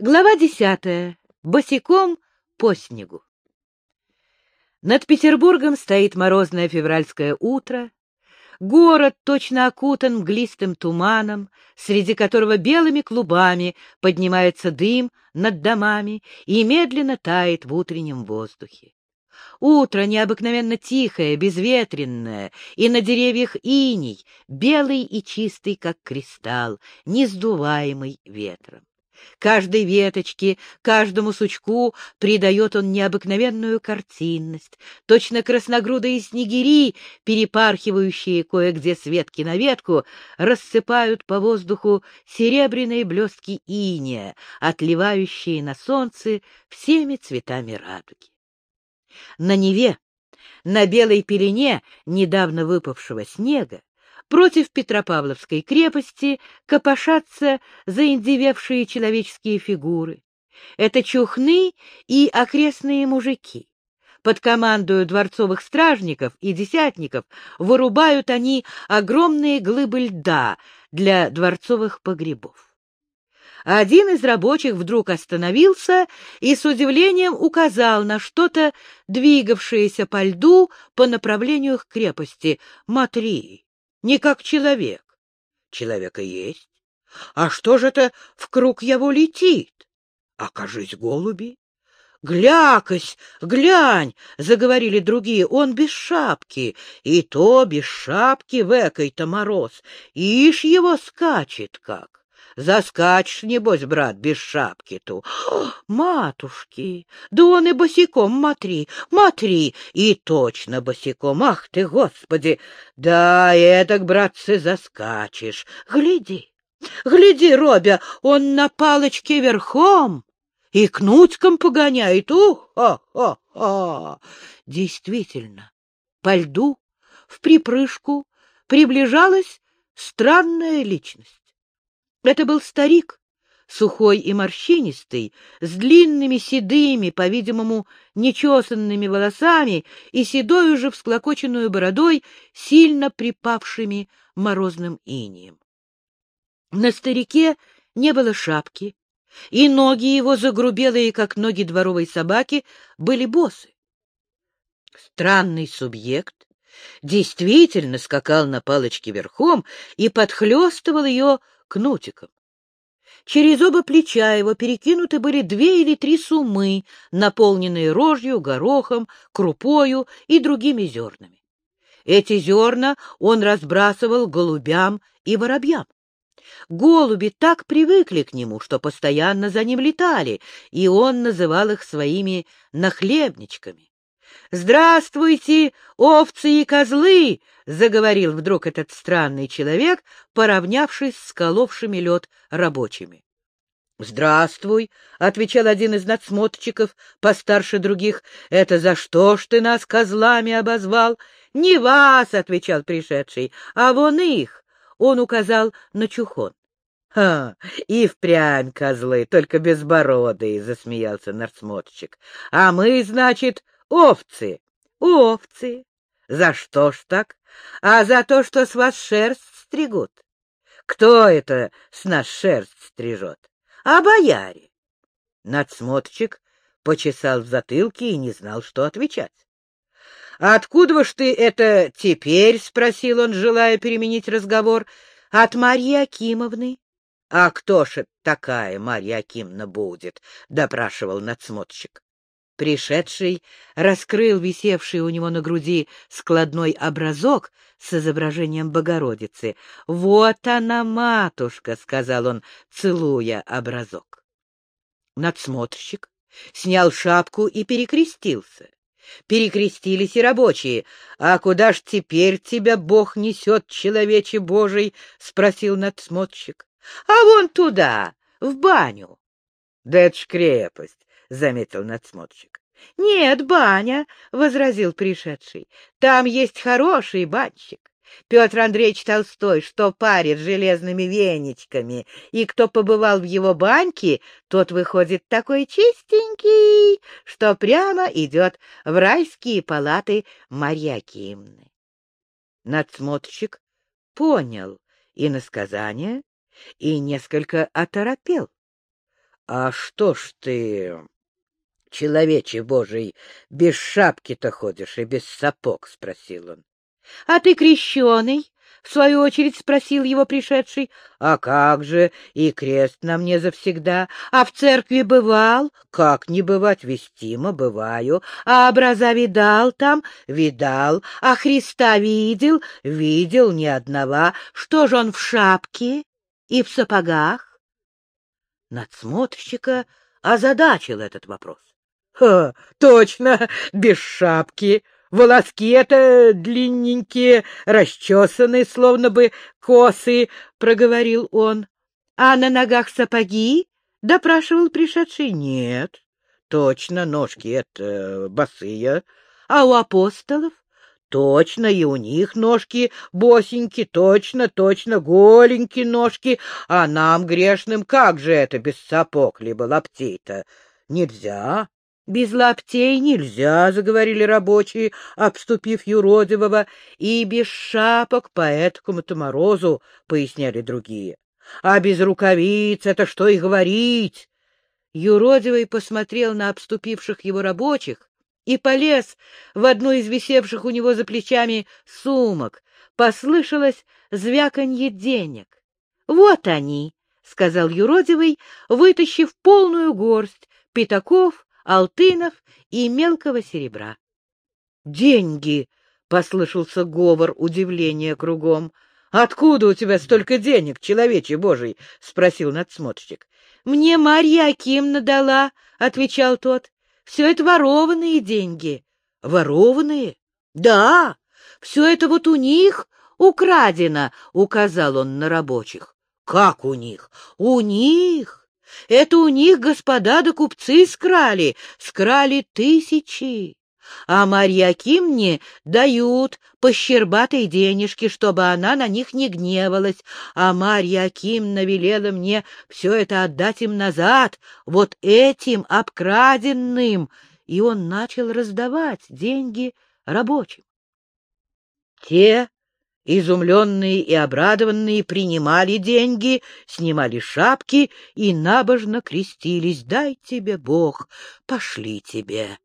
Глава десятая. Босиком по снегу. Над Петербургом стоит морозное февральское утро. Город точно окутан мглистым туманом, среди которого белыми клубами поднимается дым над домами и медленно тает в утреннем воздухе. Утро необыкновенно тихое, безветренное, и на деревьях иней, белый и чистый, как кристалл, не сдуваемый ветром. Каждой веточке, каждому сучку придает он необыкновенную картинность. Точно красногрудые снегири, перепархивающие кое-где с ветки на ветку, рассыпают по воздуху серебряные блестки иния, отливающие на солнце всеми цветами радуги. На Неве, на белой пелене недавно выпавшего снега, Против Петропавловской крепости копошатся заиндевевшие человеческие фигуры. Это чухны и окрестные мужики. Под командою дворцовых стражников и десятников вырубают они огромные глыбы льда для дворцовых погребов. Один из рабочих вдруг остановился и с удивлением указал на что-то, двигавшееся по льду по направлению к крепости. «Матри, не как человек. Человека есть. А что же это в круг его летит? Окажись, голуби. «Глякось, глянь!» — заговорили другие. «Он без шапки, и то без шапки в экой-то мороз. Ишь его скачет как!» Заскачешь, небось, брат, без шапки-то. Матушки, да он и босиком, матри, матри, и точно босиком. Ах ты, господи! Да, этак, братцы, заскачешь. Гляди, гляди, Робя, он на палочке верхом и кнутьком погоняет. Ух-ха-ха-ха! Действительно, по льду, в припрыжку, приближалась странная личность. Это был старик, сухой и морщинистый, с длинными седыми, по-видимому, нечесанными волосами и седой уже всклокоченную бородой, сильно припавшими морозным инием. На старике не было шапки, и ноги его, загрубелые, как ноги дворовой собаки, были босы. Странный субъект действительно скакал на палочке верхом и подхлестывал ее кнутиком. Через оба плеча его перекинуты были две или три сумы, наполненные рожью, горохом, крупою и другими зернами. Эти зерна он разбрасывал голубям и воробьям. Голуби так привыкли к нему, что постоянно за ним летали, и он называл их своими нахлебничками. «Здравствуйте, овцы и козлы!» — заговорил вдруг этот странный человек, поравнявшись с коловшими лед рабочими. «Здравствуй!» — отвечал один из надсмотрщиков, постарше других. «Это за что ж ты нас козлами обозвал?» «Не вас!» — отвечал пришедший, — «а вон их!» — он указал на чухон. «Ха! И впрямь козлы, только безбородые!» — засмеялся надсмотрщик. «А мы, значит, Овцы, овцы. За что ж так? А за то, что с вас шерсть стригут. Кто это с нас шерсть стрижет? А бояре. Надсмотрщик почесал в затылке и не знал, что отвечать. — Откуда ж ты это теперь? — спросил он, желая переменить разговор. — От Марьи Акимовны. — А кто ж это такая Марья Акимовна будет? — допрашивал надсмотрщик. Пришедший раскрыл висевший у него на груди складной образок с изображением Богородицы. «Вот она, матушка!» — сказал он, целуя образок. Надсмотрщик снял шапку и перекрестился. Перекрестились и рабочие. — А куда ж теперь тебя Бог несет, человече Божий? — спросил надсмотрщик. — А вон туда, в баню. — Да это ж крепость. — заметил надсмотрщик. — Нет, баня, — возразил пришедший. — Там есть хороший банщик. Петр Андреевич Толстой, что парит железными веничками, и кто побывал в его баньке, тот выходит такой чистенький, что прямо идет в райские палаты Марьи Акимны. Надсмотрщик понял и насказание, и несколько оторопел. — А что ж ты, человече божий, без шапки-то ходишь и без сапог? — спросил он. — А ты крещеный? — в свою очередь спросил его пришедший. — А как же, и крест на мне завсегда. А в церкви бывал? Как не бывать, вестимо бываю. А образа видал там? Видал. А Христа видел? Видел ни одного. Что же он в шапке и в сапогах? Надсмотрщика озадачил этот вопрос. — Точно, без шапки. Волоски это длинненькие, расчесанные, словно бы косы, — проговорил он. — А на ногах сапоги? — допрашивал пришедший. — Нет, точно, ножки это босые. — А у апостолов? Точно, и у них ножки босеньки, точно, точно, голенькие ножки, а нам, грешным, как же это без сапог либо лаптей-то? Нельзя. Без лаптей нельзя, — заговорили рабочие, обступив юродивого, и без шапок по этому-то морозу, — поясняли другие. А без рукавиц это что и говорить. Юродивый посмотрел на обступивших его рабочих и полез в одну из висевших у него за плечами сумок. Послышалось звяканье денег. — Вот они, — сказал юродивый, вытащив полную горсть пятаков, алтынов и мелкого серебра. — Деньги! — послышался говор удивления кругом. — Откуда у тебя столько денег, человече божий? — спросил надсмотрщик. — Мне Марья Акимна дала, — отвечал тот. Все это ворованные деньги. Ворованные? Да, все это вот у них украдено, указал он на рабочих. Как у них? У них. Это у них господа да купцы скрали, скрали тысячи. А Марья Акимне дают по щербатой денежке, чтобы она на них не гневалась, а Марья Акимна велела мне все это отдать им назад, вот этим обкраденным, и он начал раздавать деньги рабочим. Те, изумленные и обрадованные, принимали деньги, снимали шапки и набожно крестились. «Дай тебе Бог, пошли тебе!»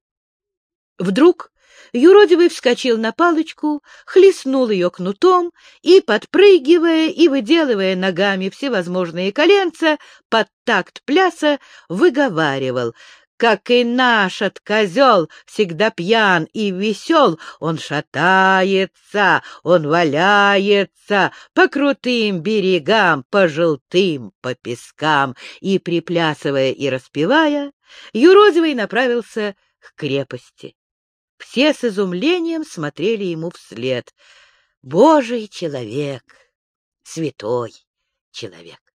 Вдруг юродивый вскочил на палочку, хлестнул ее кнутом и, подпрыгивая и выделывая ногами всевозможные коленца, под такт пляса выговаривал как и наш от козел, всегда пьян и весел, он шатается, он валяется по крутым берегам, по желтым, по пескам, и, приплясывая и распевая, юродивый направился к крепости. Все с изумлением смотрели ему вслед. Божий человек, святой человек.